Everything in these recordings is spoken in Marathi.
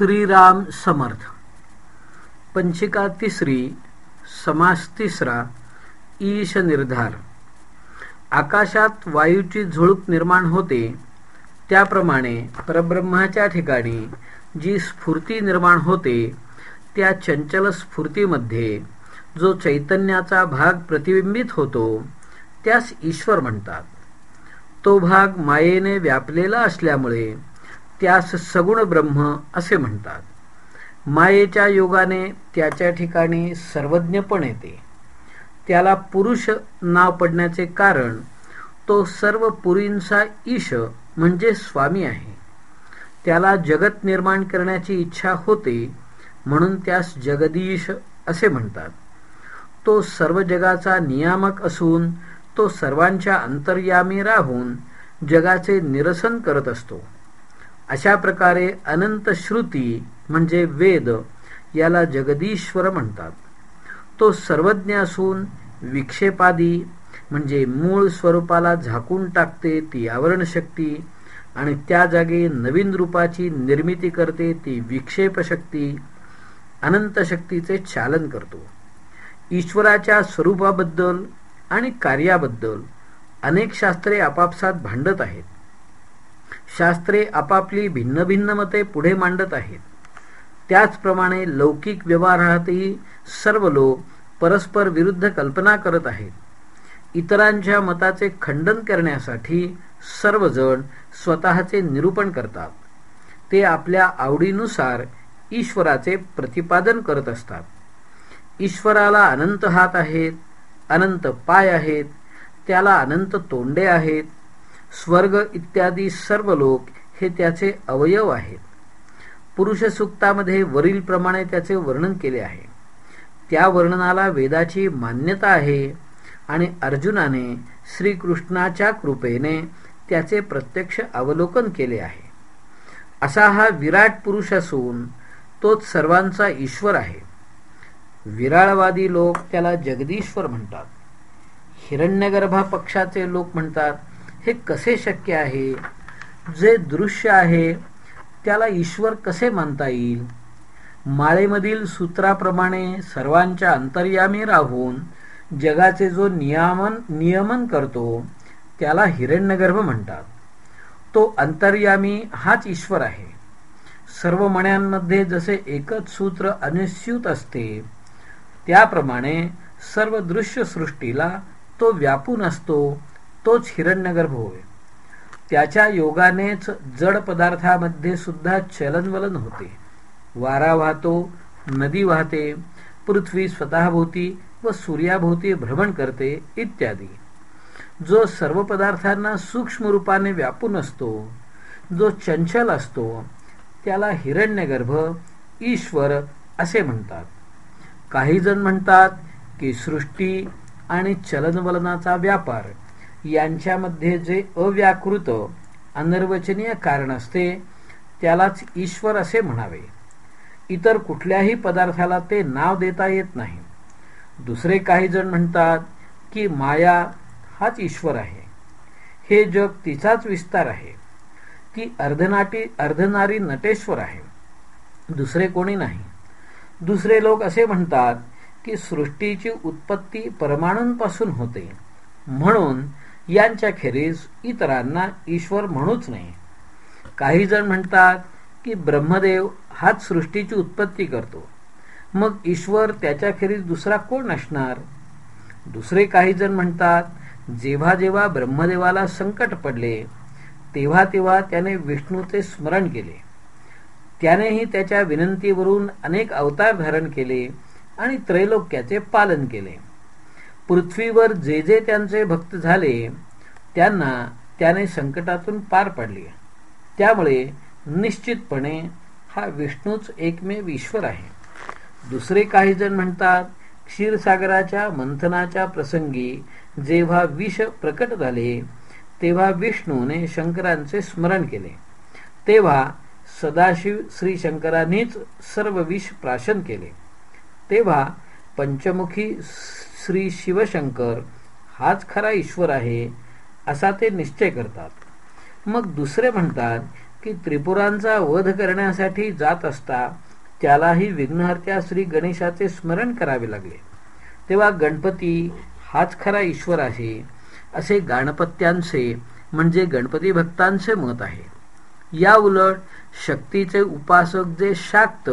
श्रीराम समर्थ. पंचिका तिसरी समास तिसरा ईश निर्धार. आकाशात वायूची झुळूक निर्माण होते. त्याप्रमाणे परब्रह्माच्या ठिकाणी जी स्फूर्ती निर्माण होते त्या चंचल स्फूर्तीमध्ये जो चैतन्याचा भाग प्रतिबिंबित होतो त्यास ईश्वर म्हणतात. तो भाग मायेने व्यापलेला असल्यामुळे त्यास सगुण ब्रह्म असे म्हणतात. मायेच्या योगाने त्याच्या ठिकाणी सर्वज्ञपण येते. त्याला पुरुष नाव पडण्याचे कारण तो सर्व पुरींचा ईश म्हणजे स्वामी आहे. त्याला जगत निर्माण करण्याची इच्छा होते म्हणून त्यास जगदीश असे म्हणतात. तो सर्व जगाचा नियामक असून तो सर्वांच्या अंतर्यामी राहून जगाचे निरसन करत असतो. अशा प्रकारे अनंत श्रुती म्हणजे वेद याला जगदीश्वर म्हणतात. तो सर्वज्ञ असून विक्षेपादी म्हणजे मूळ स्वरूपाला झाकून टाकते ती आवरण शक्ती आणि त्या जागी नवीन रूपाची निर्मिती करते ती विक्षेप शक्ती अनंत शक्तीचे चालन करतो. ईश्वराच्या स्वरूपाबद्दल आणि कार्याबद्दल अनेक शास्त्रे आपापसात भांडत आहेत. शास्त्रे आपापली भिन्न भिन्न मते पुढे मांडत आहेत. त्याचप्रमाणे लौकिक व्यवहारातही सर्व लोक परस्पर विरुद्ध कल्पना करत आहेत. इतरांच्या मताचे खंडन करण्यासाठी सर्वजण स्वतःचे निरूपण करतात. ते आपल्या आवडीनुसार ईश्वराचे प्रतिपादन करत असतात. ईश्वराला अनंत हात आहेत अनंत पाय आहेत त्याला अनंत तोंडे आहेत स्वर्ग इत्यादी सर्व लोक हे त्याचे अवयव आहेत. पुरुष सुक्तामध्ये वरील प्रमाणे त्याचे वर्णन केले आहे. त्या वर्णनाला वेदाची मान्यता आहे आणि अर्जुनाने श्रीकृष्णाच्या कृपेने त्याचे प्रत्यक्ष अवलोकन केले आहे. असा हा विराट पुरुष असून तोच सर्वांचा ईश्वर आहे. विराळवादी लोक त्याला जगदीश्वर म्हणतात. हिरण्यगर्भा पक्षाचे लोक म्हणतात हे कसे शक्य आहे? जे दृश्य आहे त्याला ईश्वर कसे मानता येईल? माळेमधील सूत्राप्रमाणे सर्वांच्या अंतर्यामी राहून जगाचे जो नियामन नियमन करतो त्याला हिरण्यगर्भ म्हणतात. तो अंतर्यामी हाच ईश्वर आहे. सर्व मण्यांमध्ये जसे एकच सूत्र अनिश्चित असते त्याप्रमाणे सर्व दृश्य सृष्टीला तो व्यापून असतो तोच हिरण्यगर्भ होय. त्याच्या योगानेच जड पदार्थामध्ये सुद्धा चलनवलन होते. वारा वाहतो नदी वाहते पृथ्वी स्वतःभोवती व सूर्याभोवती भ्रमण करते इत्यादी. जो सर्व पदार्थांना सूक्ष्म रूपाने व्यापून असतो जो चंचल असतो त्याला हिरण्यगर्भ ईश्वर असे म्हणतात. काही जण म्हणतात की सृष्टी आणि चलनवलनाचा व्यापार यांच्यामध्ये जे अव्याकृत अनर्वचनीय कारण असते त्यालाच ईश्वर असे म्हणावे. इतर कुठल्याही पदार्थाला ते नाव देता येत नाही. दुसरे काही जण म्हणतात की माया हाच ईश्वर आहे. हे जग तिचाच विस्तार आहे. ती अर्धनाटी अर्धनारी नटेश्वर आहे. दुसरे कोणी नाही. दुसरे लोक असे म्हणतात की सृष्टीची उत्पत्ती परमाणूंपासून होते. म्हणून यांच्या खेरीज इतरांना ईश्वर म्हणूच नाही. काही जण म्हणतात की ब्रह्मदेव हाच सृष्टीची उत्पत्ती करतो. मग ईश्वर त्याच्याखेरीज दुसरा कोण असणार? दुसरे काही जण म्हणतात जेव्हा जेव्हा ब्रह्मदेवाला संकट पडले तेव्हा तेव्हा त्याने विष्णूचे स्मरण केले. त्यानेही त्याच्या विनंतीवरून अनेक अवतार धारण केले आणि त्रैलोक्याचे पालन केले. पृथ्वीवर जे जे त्यांचे भक्त झाले त्यांना त्याने संकटातून पार पाडले. त्यामुळे निश्चितपणे हा विष्णूच एकमेव ईश्वर आहे. दुसरे काही जण म्हणतात क्षीरसागराच्या मंथनाच्या प्रसंगी जेव्हा विष प्रकट झाले तेव्हा विष्णूने शंकरांचे स्मरण केले. तेव्हा सदाशिव श्री शंकरांनीच सर्व विष प्राशन केले. तेव्हा पंचमुखी श्री शिवशंकर हाच खरा ईश्वर आहे असा ते निश्चय करतात. मग दुसरे म्हणतात की त्रिपुरांचा वध करण्यासाठी जात असता त्यालाही विघ्नहर्त्या श्री गणेशाचे स्मरण करावे लागले. तेव्हा गणपती हाच खरा ईश्वर आहे असे गणपत्यांचे म्हणजे गणपती भक्तांचे मत आहे. या उलट शक्तीचे उपासक जे शाक्त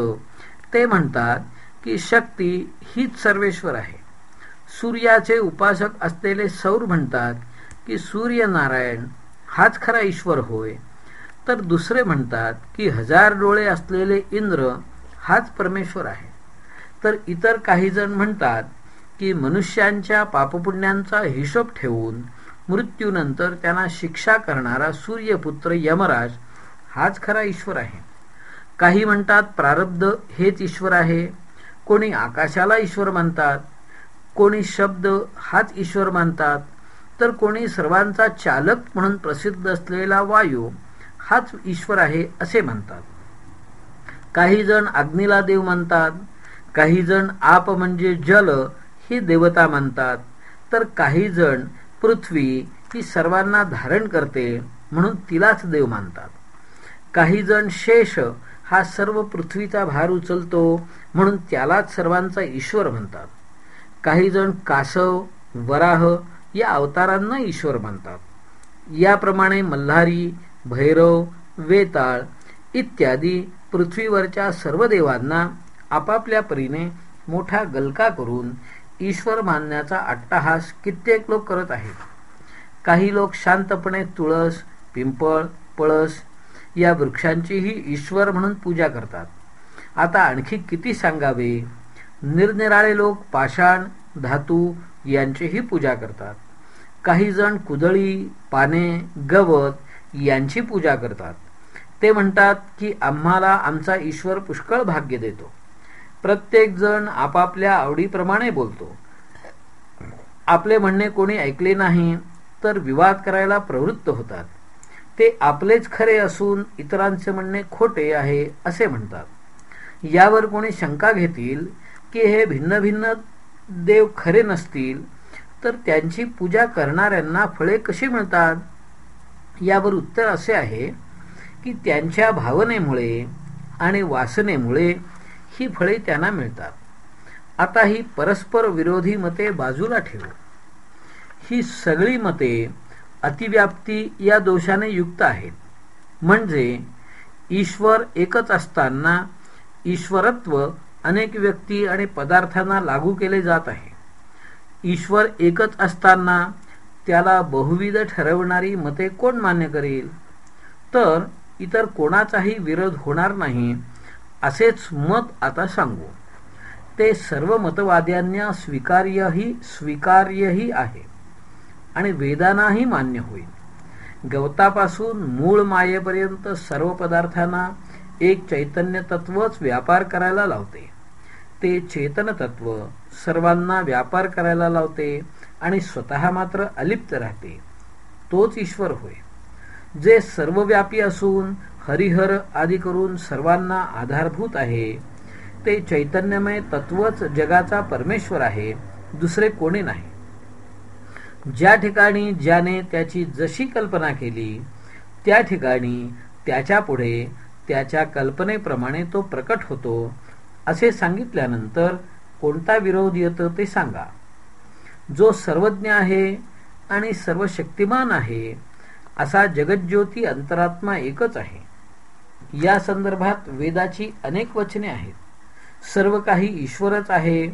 ते म्हणतात की शक्ती हीच सर्वेश्वर आहे. सूर्याचे उपासक असलेले सौर म्हणतात की सूर्यनारायण हाच खरा ईश्वर होय. तर दुसरे म्हणतात की हजार डोळे असलेले इंद्र हाच परमेश्वर आहे. तर इतर काही जण म्हणतात की मनुष्यांच्या पापपुण्यांचा हिशोब ठेवून मृत्यूनंतर त्यांना शिक्षा करणारा सूर्यपुत्र यमराज हाच खरा ईश्वर आहे. काही म्हणतात प्रारब्ध हेच ईश्वर आहे कोणी आकाशाला ईश्वर मानतात कोणी शब्द हाच ईश्वर मानतात तर कोणी सर्वांचा चालक म्हणून प्रसिद्ध असलेला वायू हाच ईश्वर आहे असे म्हणतात. काही जण अग्नीला देव मानतात काही जण आप म्हणजे जल ही देवता मानतात तर काही जण पृथ्वी ही सर्वांना धारण करते म्हणून तिलाच देव मानतात काही जण शेष हा सर्व पृथ्वीचा भार उचलतो म्हणून त्यालाच सर्वांचा ईश्वर म्हणतात. काही जण कासव वराह या अवतारांना ईश्वर मानतात याप्रमाणे मल्हारी भैरव वेताळ इत्यादी पृथ्वीवरच्या सर्व देवांना आपापल्या परीने मोठा गलका करून ईश्वर मानण्याचा अट्टहास कित्येक लोक करत आहेत. काही लोक शांतपणे तुळस पिंपळ पळस या वृक्षांचीही ईश्वर म्हणून पूजा करतात. आता आणखी किती सांगावे? निरनिराळे लोक पाषाण धातू यांचीही पूजा करतात. काही जण कुदळी पाने गवत यांची पूजा करतात. ते म्हणतात की आम्हाला आमचा ईश्वर पुष्कळ भाग्य देतो. प्रत्येक जण आपापल्या आवडीप्रमाणे बोलतो. आपले म्हणणे कोणी ऐकले नाही तर विवाद करायला प्रवृत्त होतात. ते आपलेच खरे असून इतरांचे म्हणणे खोटे आहे असे म्हणतात. यावर कोणी शंका घेतील की हे भिन्न भिन्न देव खरे नसतील तर त्यांची पूजा करणाऱ्यांना फळे कशी मिळतात? यावर उत्तर असे आहे की त्यांच्या भावनेमुळे आणि वासनेमुळे ही फळे त्यांना मिळतात. आता ही परस्पर विरोधी मते बाजूला ठेवू. ही सगळी मते अतिव्याप्ती या दोषाने युक्त आहेत. म्हणजे ईश्वर एकच असताना ईश्वरत्व अनेक व्यक्ती आणि पदार्थांना लागू केले जात आहे. ईश्वर एकच असताना त्याला बहुविध ठरवणारी मते कोण मान्य करेल? तर इतर कोणाचाही विरोध होणार नाही असेच मत आता सांगू. ते सर्व मतवाद्यांना स्वीकार्यही स्वीकार्यही आहे आणि वेदांनाही मान्य होईल. गवतापासून मूळ मायेपर्यंत सर्व पदार्थांना एक चैतन्य तत्वच व्यापार करायला लावते. ते चेतन तत्व सर्वांना व्यापार करायला लावते आणि स्वतः मात्र अलिप्त राहते. तोच ईश्वर होय. जे सर्वव्यापी असून हरिहर आदी करून सर्वांना आधारभूत आहे ते चैतन्यमय तत्वच जगाचा परमेश्वर आहे दुसरे कोणी नाही. ज्या ठिकाणी ज्याने त्याची जशी कल्पना केली त्या ठिकाणी त्याच्या पुढे त्याच्या कल्पनेप्रमाणे तो प्रकट होतो. असे सांगितल्यानंतर कोणता विरोध येतो ते सांगा. जो सर्वज्ञ आहे आणि सर्व शक्तिमान आहे असा जगज्योती अंतरात्मा एकच आहे. या संदर्भात वेदाची अनेक वचने आहेत. सर्व काही ईश्वरच आहे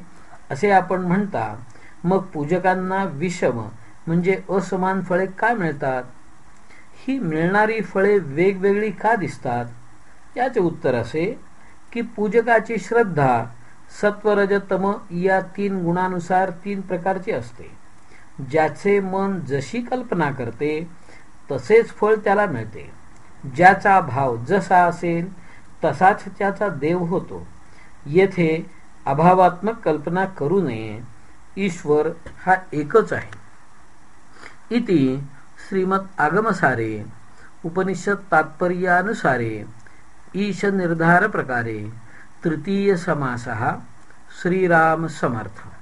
असे आपण म्हणता. मग पूजकांना विषम म्हणजे असमान फळे काय मिळतात? ही मिळणारी फळे वेगवेगळी का दिसतात? याचे उत्तर असे की पूजकाची श्रद्धा सत्वरजतम या तीन गुणानुसार तीन प्रकारची असते. ज्याचे मन जशी कल्पना करते तसेच फळ त्याला मिळते. ज्याचा भाव जसा असेल तसाच त्याचा देव होतो. येथे अभावात्मक कल्पना करू नये. ईश्वर हा एकच आहे. इति श्रीमद आगमसारे उपनिषद तात्पर्यानुसारे. ईशनिर्धारप्रकारे तृतीयसमासः श्रीरामसमर्थ।